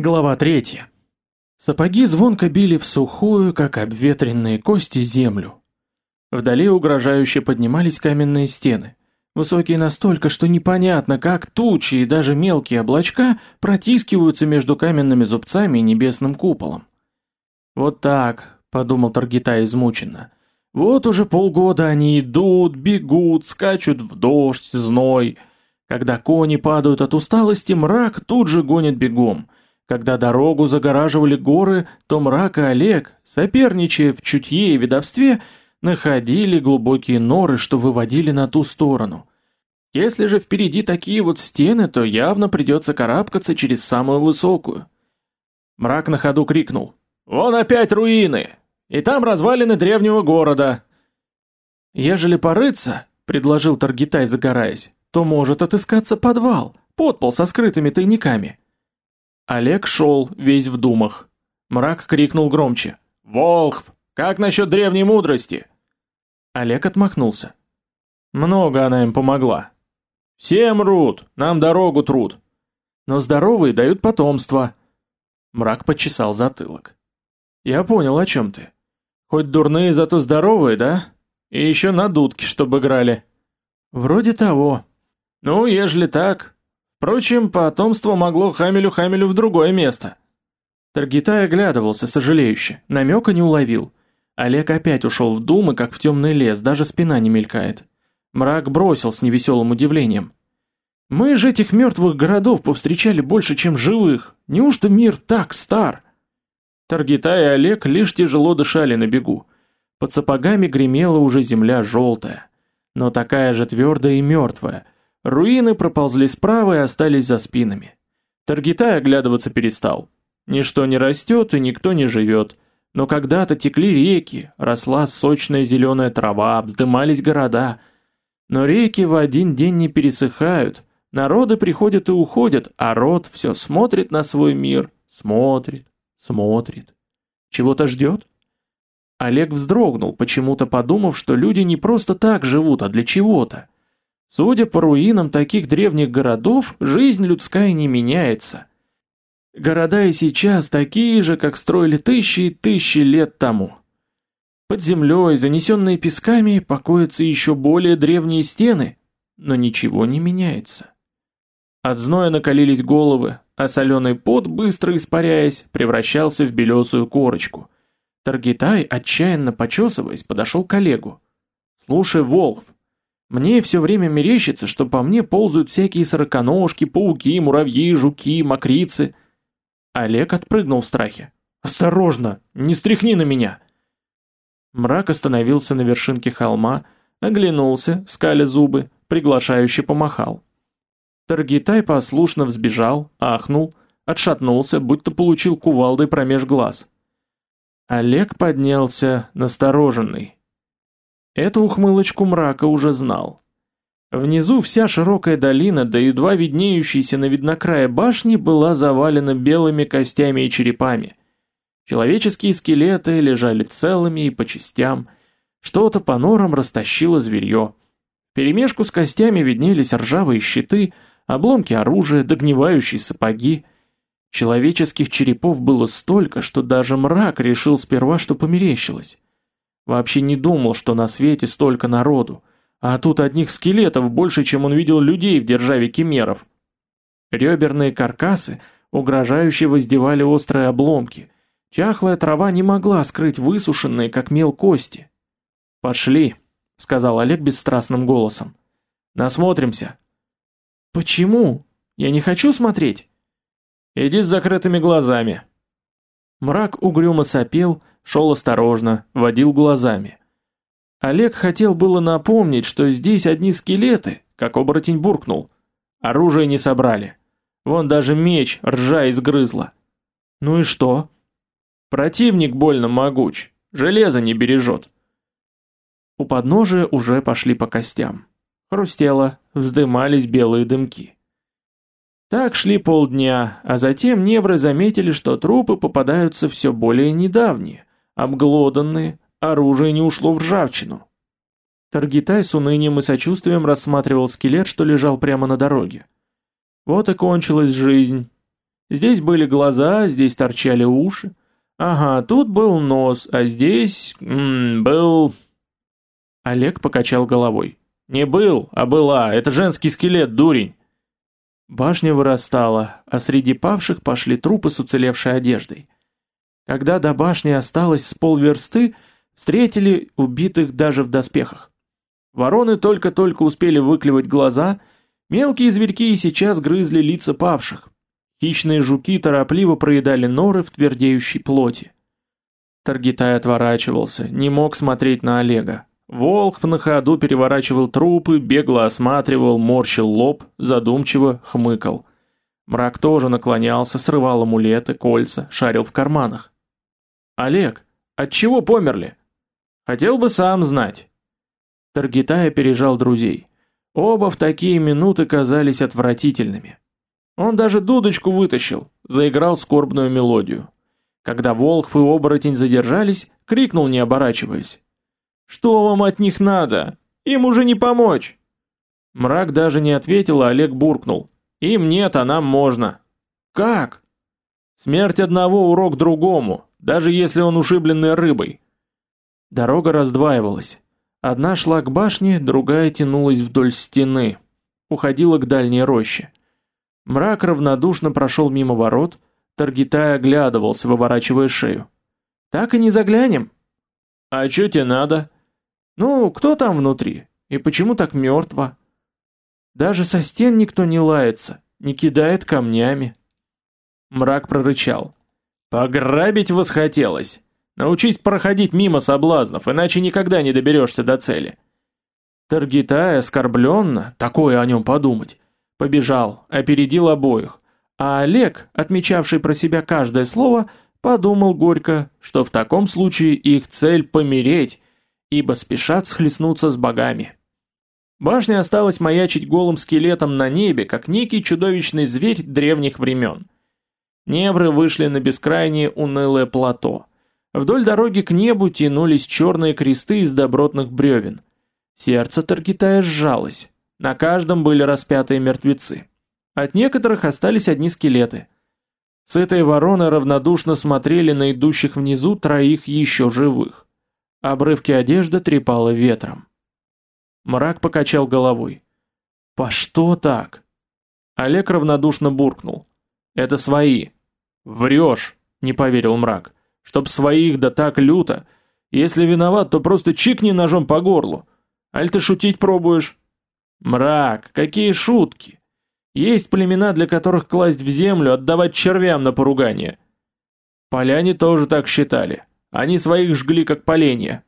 Глава 3. Сапоги звонко били в сухую, как обветренные кости, землю. Вдали угрожающе поднимались каменные стены, высокие настолько, что непонятно, как тучи и даже мелкие облачка протискиваются между каменными зубцами и небесным куполом. «Вот так», — подумал Таргитай измученно, — «вот уже полгода они идут, бегут, скачут в дождь, зной. Когда кони падают от усталости, мрак тут же гонит бегом». Когда дорогу загораживали горы, то мрак и Олег, соперничая в чутье и ведовстве, находили глубокие норы, что выводили на ту сторону. Если же впереди такие вот стены, то явно придется карабкаться через самую высокую. Мрак на ходу крикнул. «Вон опять руины! И там развалины древнего города!» «Ежели порыться, — предложил Таргитай, загораясь, — то может отыскаться подвал, подпол со скрытыми тайниками». Олег шел, весь в думах. Мрак крикнул громче. «Волхв, как насчет древней мудрости?» Олег отмахнулся. Много она им помогла. Все мрут, нам дорогу трут. Но здоровые дают потомство. Мрак почесал затылок. Я понял, о чем ты. Хоть дурные, зато здоровые, да? И еще на дудки, чтобы играли. Вроде того. Ну, ежели так, Впрочем, потомство могло Хамелю-Хамелю в другое место. Таргитай оглядывался, сожалеюще, намека не уловил. Олег опять ушел в думы, как в темный лес, даже спина не мелькает. Мрак бросил с невеселым удивлением. «Мы же этих мертвых городов повстречали больше, чем живых. Неужто мир так стар?» Таргитай и Олег лишь тяжело дышали на бегу. Под сапогами гремела уже земля желтая, но такая же твердая и мертвая, Руины проползли справа и остались за спинами. Таргитай оглядываться перестал. Ничто не растет и никто не живет. Но когда-то текли реки, росла сочная зеленая трава, вздымались города. Но реки в один день не пересыхают, народы приходят и уходят, а род все смотрит на свой мир, смотрит, смотрит. Чего-то ждет? Олег вздрогнул, почему-то подумав, что люди не просто так живут, а для чего-то. Судя по руинам таких древних городов, жизнь людская не меняется. Города и сейчас такие же, как строили тысячи и тысячи лет тому. Под землей, занесенные песками, покоятся еще более древние стены, но ничего не меняется. От зноя накалились головы, а соленый пот, быстро испаряясь, превращался в белесую корочку. Таргитай, отчаянно почесываясь, подошел к Олегу. «Слушай, Волхв, мне все время мерещится, что по мне ползают всякие сороконожки, пауки, муравьи, жуки, мокрицы. Олег отпрыгнул в страхе. «Осторожно! Не стряхни на меня!» Мрак остановился на вершинке холма, оглянулся, скаля зубы, приглашающе помахал. Таргитай послушно взбежал, ахнул, отшатнулся, будто получил кувалдой промеж глаз. Олег поднялся, настороженный, Эту ухмылочку мрака уже знал. Внизу вся широкая долина, да едва виднеющаяся на виднокрае башни, была завалена белыми костями и черепами. Человеческие скелеты лежали целыми и по частям. Что-то по норам растащило зверье. Перемешку с костями виднелись ржавые щиты, обломки оружия, догнивающие сапоги. Человеческих черепов было столько, что даже мрак решил сперва, что померещилось. Вообще не думал, что на свете столько народу. А тут одних скелетов больше, чем он видел людей в державе кемеров. Реберные каркасы угрожающе воздевали острые обломки. Чахлая трава не могла скрыть высушенные, как мел, кости. «Пошли», — сказал Олег бесстрастным голосом. «Насмотримся». «Почему? Я не хочу смотреть». «Иди с закрытыми глазами». Мрак угрюмо сопел, шел осторожно, водил глазами. Олег хотел было напомнить, что здесь одни скелеты, как оборотень буркнул. Оружие не собрали. Вон даже меч ржа изгрызла. Ну и что? Противник больно могуч, железо не бережет. У подножия уже пошли по костям. Хрустело, вздымались белые дымки. Так шли полдня, а затем невры заметили, что трупы попадаются все более недавние, обглоданные, оружие не ушло в ржавчину. Таргитай с унынием и сочувствием рассматривал скелет, что лежал прямо на дороге. Вот и кончилась жизнь. Здесь были глаза, здесь торчали уши. Ага, тут был нос, а здесь... М -м, был... Олег покачал головой. Не был, а была, это женский скелет, дурень. Башня вырастала, а среди павших пошли трупы с уцелевшей одеждой. Когда до башни осталось с полверсты, встретили убитых даже в доспехах. Вороны только-только успели выклевать глаза, мелкие зверьки и сейчас грызли лица павших. Хищные жуки торопливо проедали норы в твердеющей плоти. Таргитай отворачивался, не мог смотреть на Олега. Волхв на ходу переворачивал трупы, бегло осматривал, морщил лоб, задумчиво хмыкал. Мрак тоже наклонялся, срывал амулеты, кольца, шарил в карманах. «Олег, от чего померли?» «Хотел бы сам знать». Таргитай опережал друзей. Оба в такие минуты казались отвратительными. Он даже дудочку вытащил, заиграл скорбную мелодию. Когда Волхв и оборотень задержались, крикнул, не оборачиваясь. «Что вам от них надо? Им уже не помочь!» Мрак даже не ответил, а Олег буркнул. «Им нет, а нам можно». «Как?» «Смерть одного урок другому, даже если он ушибленный рыбой». Дорога раздваивалась. Одна шла к башне, другая тянулась вдоль стены. Уходила к дальней роще. Мрак равнодушно прошел мимо ворот, Таргитай оглядывался, выворачивая шею. «Так и не заглянем?» «А чё тебе надо?» «Ну, кто там внутри? И почему так мертво?» «Даже со стен никто не лается, не кидает камнями». Мрак прорычал. «Пограбить восхотелось. Научись проходить мимо соблазнов, иначе никогда не доберешься до цели». Таргитай оскорбленно, такое о нем подумать, Побежал, опередил обоих. А Олег, отмечавший про себя каждое слово, подумал горько, что в таком случае их цель помереть, ибо спешат схлестнуться с богами. Башня осталась маячить голым скелетом на небе, как некий чудовищный зверь древних времен. Невры вышли на бескрайнее унылое плато. Вдоль дороги к небу тянулись черные кресты из добротных бревен. Сердце Таргитая сжалось. На каждом были распятые мертвецы. От некоторых остались одни скелеты. С этой вороны равнодушно смотрели на идущих внизу троих еще живых. Обрывки одежды трепало ветром. Мрак покачал головой. «По что так?» Олег равнодушно буркнул. «Это свои». «Врешь», — не поверил мрак. «Чтоб своих да так люто. Если виноват, то просто чикни ножом по горлу. Аль ты шутить пробуешь?» Мрак, какие шутки! Есть племена, для которых класть в землю, отдавать червям на поругание. Поляне тоже так считали. Они своих жгли как поленья.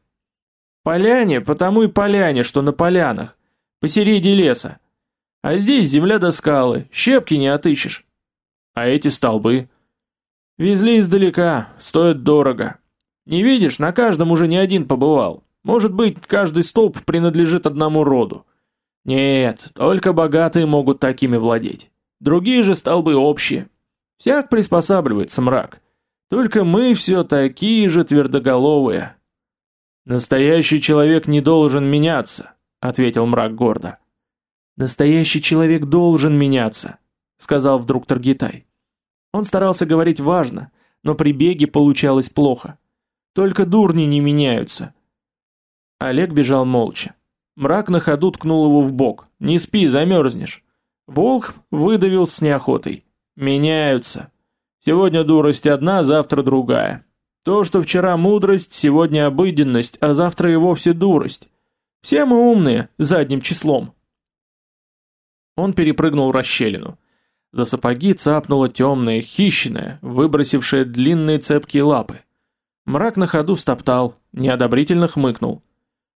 Поляне, потому и поляне, что на полянах, посереди леса. А здесь земля до скалы, щепки не отыщешь. А эти столбы? Везли издалека, стоят дорого. Не видишь, на каждом уже не один побывал. Может быть, каждый столб принадлежит одному роду. Нет, только богатые могут такими владеть. Другие же столбы общие. Всяк приспосабливается мрак. Только мы все такие же твердоголовые. Настоящий человек не должен меняться, ответил мрак гордо. Настоящий человек должен меняться, сказал вдруг Таргитай. Он старался говорить важно, но при беге получалось плохо. Только дурни не меняются. Олег бежал молча. Мрак на ходу ткнул его в бок. «Не спи, замерзнешь». Волхв выдавил с неохотой. «Меняются. Сегодня дурость одна, завтра другая. То, что вчера мудрость, сегодня обыденность, а завтра и вовсе дурость. Все мы умные, задним числом». Он перепрыгнул расщелину. За сапоги цапнула темная, хищная, выбросившая длинные цепкие лапы. Мрак на ходу стоптал, неодобрительно хмыкнул.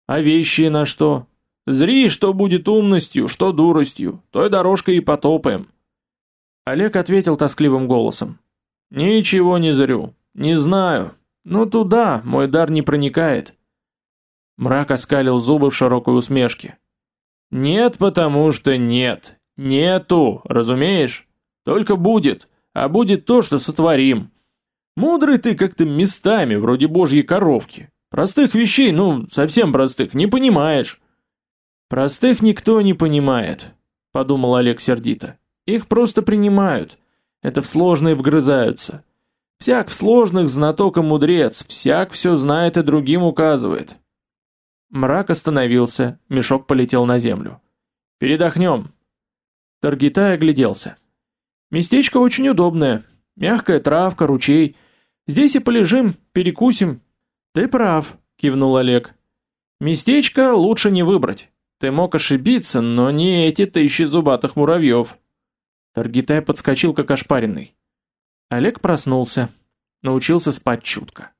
А вещи на что? Зри, что будет умностью, что дуростью, той дорожкой и потопаем. Олег ответил тоскливым голосом. Ничего не зрю, не знаю, но туда мой дар не проникает. Мрак оскалил зубы в широкой усмешке. Нет, потому что нет. Нету, разумеешь? Только будет, а будет то, что сотворим. Мудрый ты как-то местами, вроде божьей коровки. Простых вещей, ну, совсем простых, не понимаешь. Простых никто не понимает, подумал Олег сердито. Их просто принимают. Это в сложные вгрызаются. Всяк в сложных знаток и мудрец, всяк все знает и другим указывает. Мрак остановился, мешок полетел на землю. «Передохнем». Таргитай огляделся. «Местечко очень удобное. Мягкая травка, ручей. Здесь и полежим, перекусим». «Ты прав», — кивнул Олег. «Местечко лучше не выбрать. Ты мог ошибиться, но не эти тысячи зубатых муравьев». Таргитай подскочил, как ошпаренный. Олег проснулся. Научился спать чутко.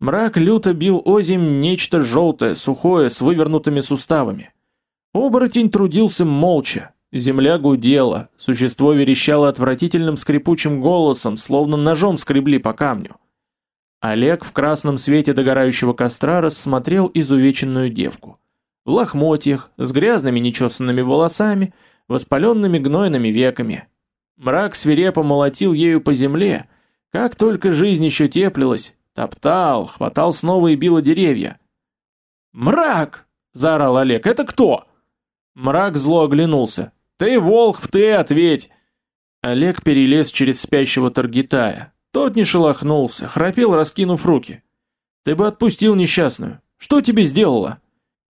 Мрак люто бил озимь нечто желтое, сухое, с вывернутыми суставами. Оборотень трудился молча. Земля гудела, существо верещало отвратительным скрипучим голосом, словно ножом скребли по камню. Олег в красном свете догорающего костра рассмотрел изувеченную девку. В лохмотьях, с грязными нечесанными волосами, воспаленными гнойными веками. Мрак свирепо молотил ею по земле, как только жизнь еще теплилась, топтал, хватал снова и бил деревья. «Мрак!» — заорал Олег. «Это кто?» Мрак зло оглянулся. «Ты, Волхв, ты ответь!» Олег перелез через спящего Таргитая. Тот не шелохнулся, храпел, раскинув руки. «Ты бы отпустил несчастную. Что тебе сделала?»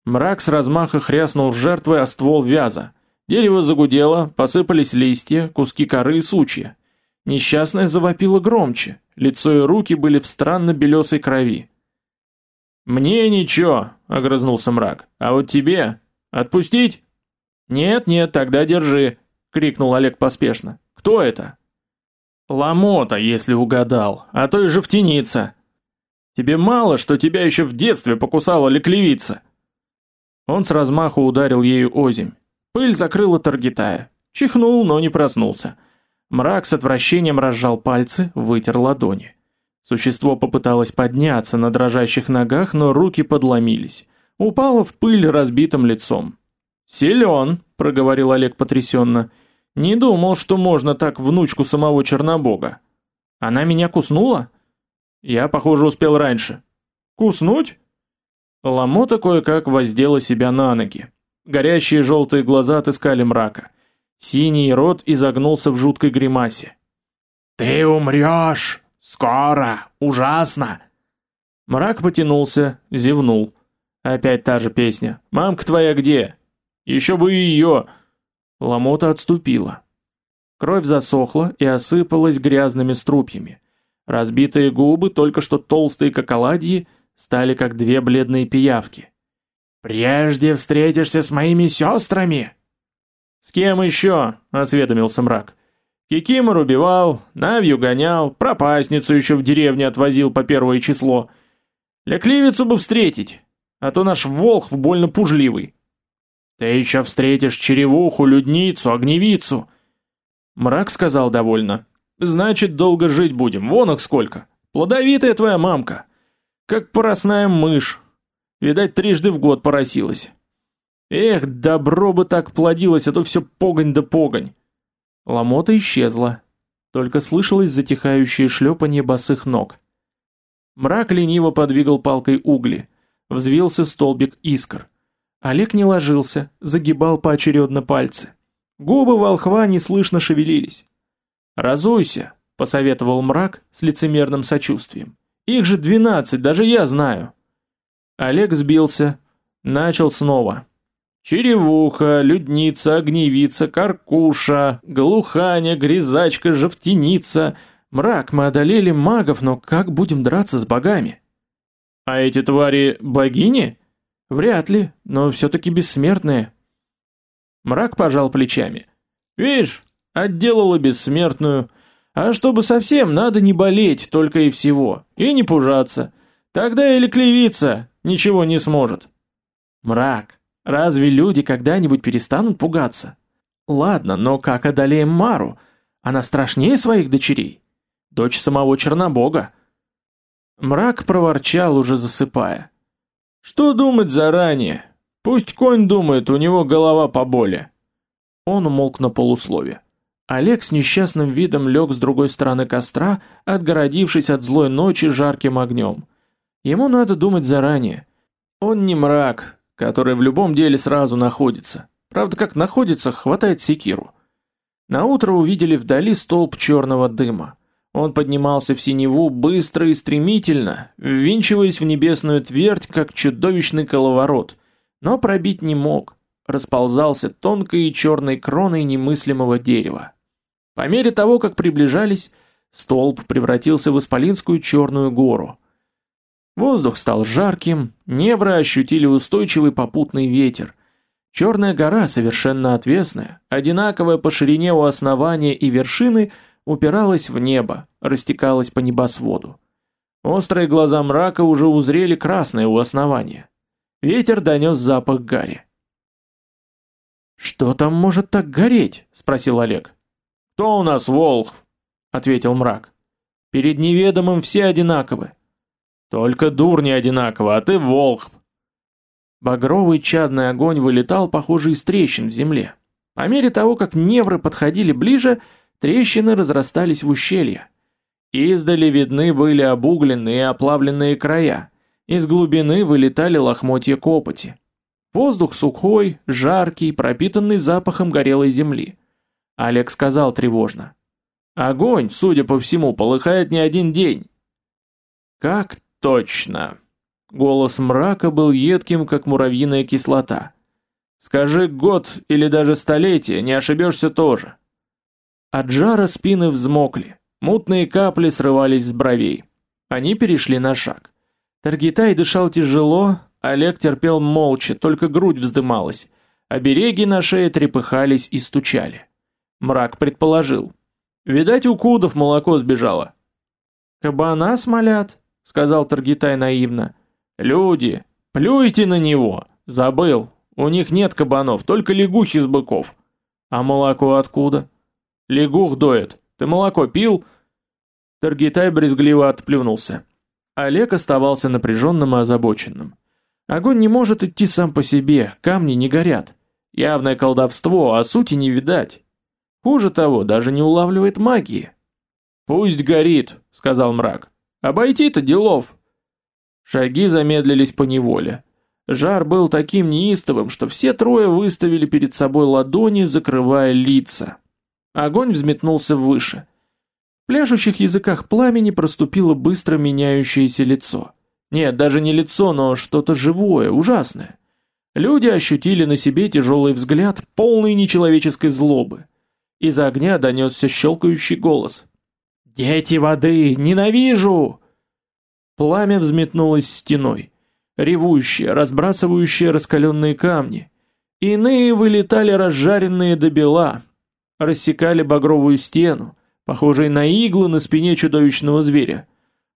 Мрак с размаха хряснул жертвой о ствол вяза. Дерево загудело, посыпались листья, куски коры и сучья. Несчастная завопила громче, лицо и руки были в странно белесой крови. «Мне ничего», — огрызнулся мрак, — «а вот тебе? Отпустить?» «Нет, нет, тогда держи», — крикнул Олег поспешно. «Кто это?» «Ломота, если угадал, а то и жевтеница. Тебе мало, что тебя еще в детстве покусала леклевица?» Он с размаху ударил ею озимь. Пыль закрыла Таргитая. Чихнул, но не проснулся. Мрак с отвращением разжал пальцы, вытер ладони. Существо попыталось подняться на дрожащих ногах, но руки подломились. Упало в пыль разбитым лицом. «Силен», — проговорил Олег потрясенно. «Не думал, что можно так внучку самого Чернобога. Она меня куснула?» «Я, похоже, успел раньше». «Куснуть?» Ломота кое-как воздела себя на ноги. Горящие желтые глаза отыскали мрака. Синий рот изогнулся в жуткой гримасе. «Ты умрешь! Скоро! Ужасно!» Мрак потянулся, зевнул. Опять та же песня. «Мамка твоя где?» «Еще бы и ее!» Ломота отступила. Кровь засохла и осыпалась грязными струпьями. Разбитые губы, только что толстые как оладьи, стали как две бледные пиявки. «Прежде встретишься с моими сестрами!» «С кем еще?» — осведомился мрак. «Кикимор убивал, Навью гонял, пропасницу еще в деревне отвозил по первое число. Лекливицу бы встретить, а то наш волх в больно пужливый». «Ты еще встретишь черевуху, людницу, огневицу!» Мрак сказал довольно. «Значит, долго жить будем, вон их сколько! Плодовитая твоя мамка! Как поросная мышь, Видать, трижды в год поросилась. Эх, добро бы так плодилось, а то все погонь да погонь. Ломота исчезла. Только слышалось затихающее шлепанье босых ног. Мрак лениво подвигал палкой угли. Взвился столбик искр. Олег не ложился, загибал поочередно пальцы. Губы волхва неслышно шевелились. «Разуйся», — посоветовал мрак с лицемерным сочувствием. «Их же двенадцать, даже я знаю». Олег сбился, начал снова. Черевуха, людница, огневица, каркуша, глуханя, грязачка, жовтеница. Мрак, мы одолели магов, но как будем драться с богами? А эти твари богини? Вряд ли, но все-таки бессмертные. Мрак пожал плечами. Видишь, отделала бессмертную. А чтобы совсем, надо не болеть только и всего, и не пужаться. Тогда или клевица, ничего не сможет. Мрак, разве люди когда-нибудь перестанут пугаться? Ладно, но как одолеем Мару? Она страшнее своих дочерей. Дочь самого Чернобога. Мрак проворчал, уже засыпая. Что думать заранее? Пусть конь думает, у него голова поболе. Он умолк на полуслове. Олег с несчастным видом лег с другой стороны костра, отгородившись от злой ночи жарким огнем. Ему надо думать заранее. Он не мрак, который в любом деле сразу находится. Правда, как находится, хватает секиру. Наутро увидели вдали столб черного дыма. Он поднимался в синеву быстро и стремительно, ввинчиваясь в небесную твердь, как чудовищный коловорот, но пробить не мог, расползался тонкой и черной кроной немыслимого дерева. По мере того, как приближались, столб превратился в исполинскую черную гору. Воздух стал жарким, невры ощутили устойчивый попутный ветер. Черная гора, совершенно отвесная, одинаковая по ширине у основания и вершины, упиралась в небо, растекалась по небосводу. Острые глаза мрака уже узрели красное у основания. Ветер донес запах гари. «Что там может так гореть?» – спросил Олег. «Кто у нас Волхв?» – ответил мрак. «Перед неведомым все одинаковы. Только дур не одинаково, а ты волхв. Багровый чадный огонь вылетал, похоже, из трещин в земле. По мере того, как невры подходили ближе, трещины разрастались в ущелье. Издали видны были обугленные и оплавленные края. Из глубины вылетали лохмотья копоти. Воздух сухой, жаркий, пропитанный запахом горелой земли. Олег сказал тревожно. «Огонь, судя по всему, полыхает не один день». «Как Точно. Голос мрака был едким, как муравьиная кислота. Скажи год или даже столетие, не ошибешься тоже. От жара спины взмокли, мутные капли срывались с бровей. Они перешли на шаг. Таргитай дышал тяжело, Олег терпел молча, только грудь вздымалась, а береги на шее трепыхались и стучали. Мрак предположил. Видать, у кудов молоко сбежало. Кабана смолят, сказал Таргитай наивно. Люди, плюйте на него. Забыл. У них нет кабанов, только лягухи с быков. А молоко откуда? Лягух доет. Ты молоко пил? Таргитай брезгливо отплюнулся. Олег оставался напряженным и озабоченным. Огонь не может идти сам по себе, камни не горят. Явное колдовство, а сути не видать. Хуже того, даже не улавливает магии. «Пусть горит», — сказал мрак. Обойти-то делов. Шаги замедлились по неволе. Жар был таким неистовым, что все трое выставили перед собой ладони, закрывая лица. Огонь взметнулся выше. В пляшущих языках пламени проступило быстро меняющееся лицо. Нет, даже не лицо, но что-то живое, ужасное. Люди ощутили на себе тяжелый взгляд, полный нечеловеческой злобы. Из огня донесся щелкающий голос. «Дети воды! Ненавижу!» Пламя взметнулось стеной, ревущее, разбрасывающее раскаленные камни. Иные вылетали разжаренные до бела, рассекали багровую стену, похожей на иглы на спине чудовищного зверя.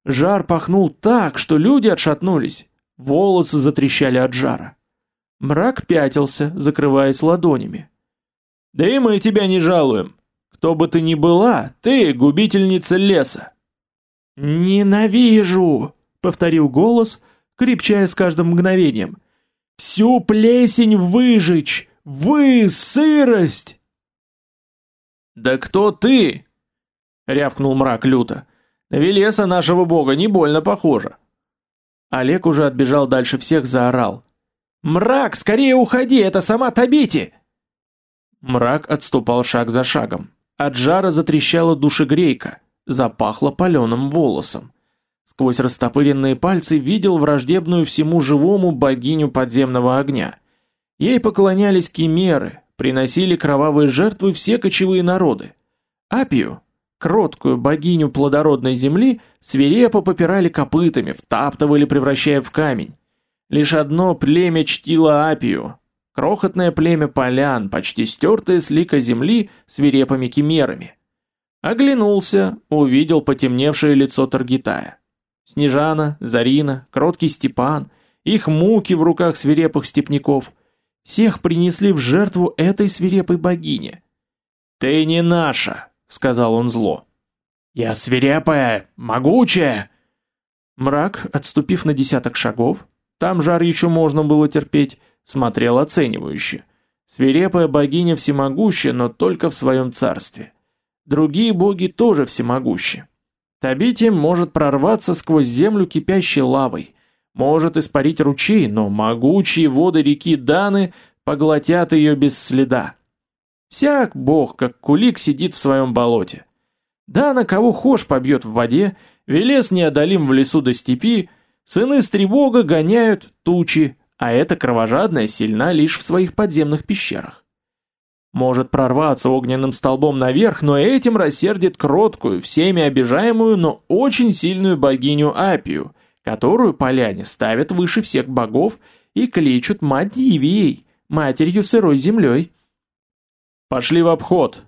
Жар пахнул так, что люди отшатнулись, волосы затрещали от жара. Мрак пятился, закрываясь ладонями. «Да и мы тебя не жалуем. Кто бы ты ни была, ты губительница леса. Ненавижу, повторил голос, крепчая с каждым мгновением. Всю плесень выжечь, вы сырость. Да кто ты? рявкнул мрак люто. На Велеса нашего бога не больно похоже. Олег уже отбежал дальше всех, заорал: "Мрак, скорее уходи, это сама Табити!" Мрак отступал шаг за шагом. От жара затрещала душегрейка, запахло паленым волосом. Сквозь растопыренные пальцы видел враждебную всему живому богиню подземного огня. Ей поклонялись кимеры, приносили кровавые жертвы все кочевые народы. Апию, кроткую богиню плодородной земли, свирепо попирали копытами, втаптывали, превращая в камень. Лишь одно племя чтило Апию, Крохотное племя полян, почти стертое с лика земли свирепыми кимерами. Оглянулся, увидел потемневшее лицо Таргитая. Снежана, Зарина, кроткий Степан, их муки в руках свирепых степняков. Всех принесли в жертву этой свирепой богине. «Ты не наша», — сказал он зло. «Я свирепая, могучая!» Мрак, отступив на десяток шагов, там жар еще можно было терпеть, смотрел оценивающе. Свирепая богиня всемогуща, но только в своем царстве. Другие боги тоже всемогущи. Табити может прорваться сквозь землю кипящей лавой, может испарить ручей, но могучие воды реки Даны поглотят ее без следа. Всяк бог, как кулик, сидит в своем болоте. Да на кого хошь побьет в воде, Велес неодолим в лесу до степи, сыны Стребога гоняют тучи, а эта кровожадная сильна лишь в своих подземных пещерах. Может прорваться огненным столбом наверх, но этим рассердит кроткую, всеми обижаемую, но очень сильную богиню Апию, которую поляне ставят выше всех богов и кличут мать матерью сырой землей. «Пошли в обход!»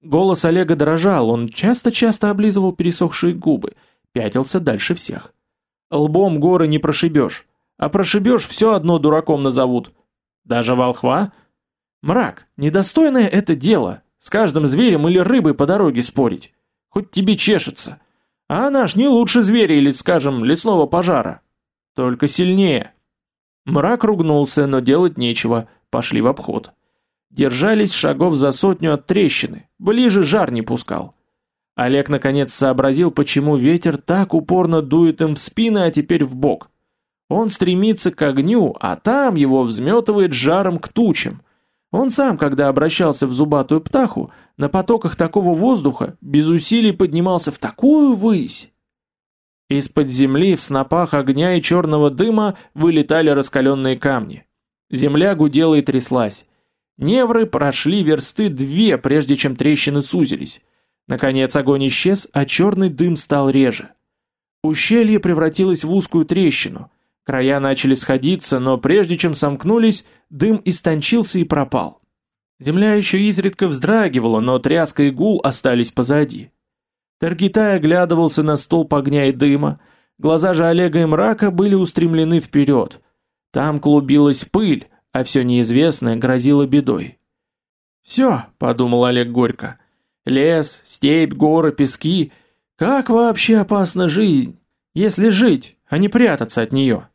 Голос Олега дрожал, он часто-часто облизывал пересохшие губы, пятился дальше всех. «Лбом горы не прошибешь, а прошибешь все одно дураком назовут. Даже волхва?» «Мрак, недостойное это дело, с каждым зверем или рыбой по дороге спорить. Хоть тебе чешется. А наш не лучше зверя или, скажем, лесного пожара. Только сильнее». Мрак ругнулся, но делать нечего, пошли в обход. Держались шагов за сотню от трещины, ближе жар не пускал. Олег наконец сообразил, почему ветер так упорно дует им в спины, а теперь в бок. Он стремится к огню, а там его взметывает жаром к тучам. Он сам, когда обращался в зубатую птаху, на потоках такого воздуха без усилий поднимался в такую высь. Из-под земли в снопах огня и черного дыма вылетали раскаленные камни. Земля гудела и тряслась. Невры прошли версты две, прежде чем трещины сузились. Наконец огонь исчез, а черный дым стал реже. Ущелье превратилось в узкую трещину. Края начали сходиться, но прежде чем сомкнулись, дым истончился и пропал. Земля еще изредка вздрагивала, но тряска и гул остались позади. Таргитай оглядывался на столб огня и дыма, глаза же Олега и Мрака были устремлены вперед. Там клубилась пыль, а все неизвестное грозило бедой. «Все», — подумал Олег горько, — «лес, степь, горы, пески. Как вообще опасна жизнь, если жить, а не прятаться от нее?»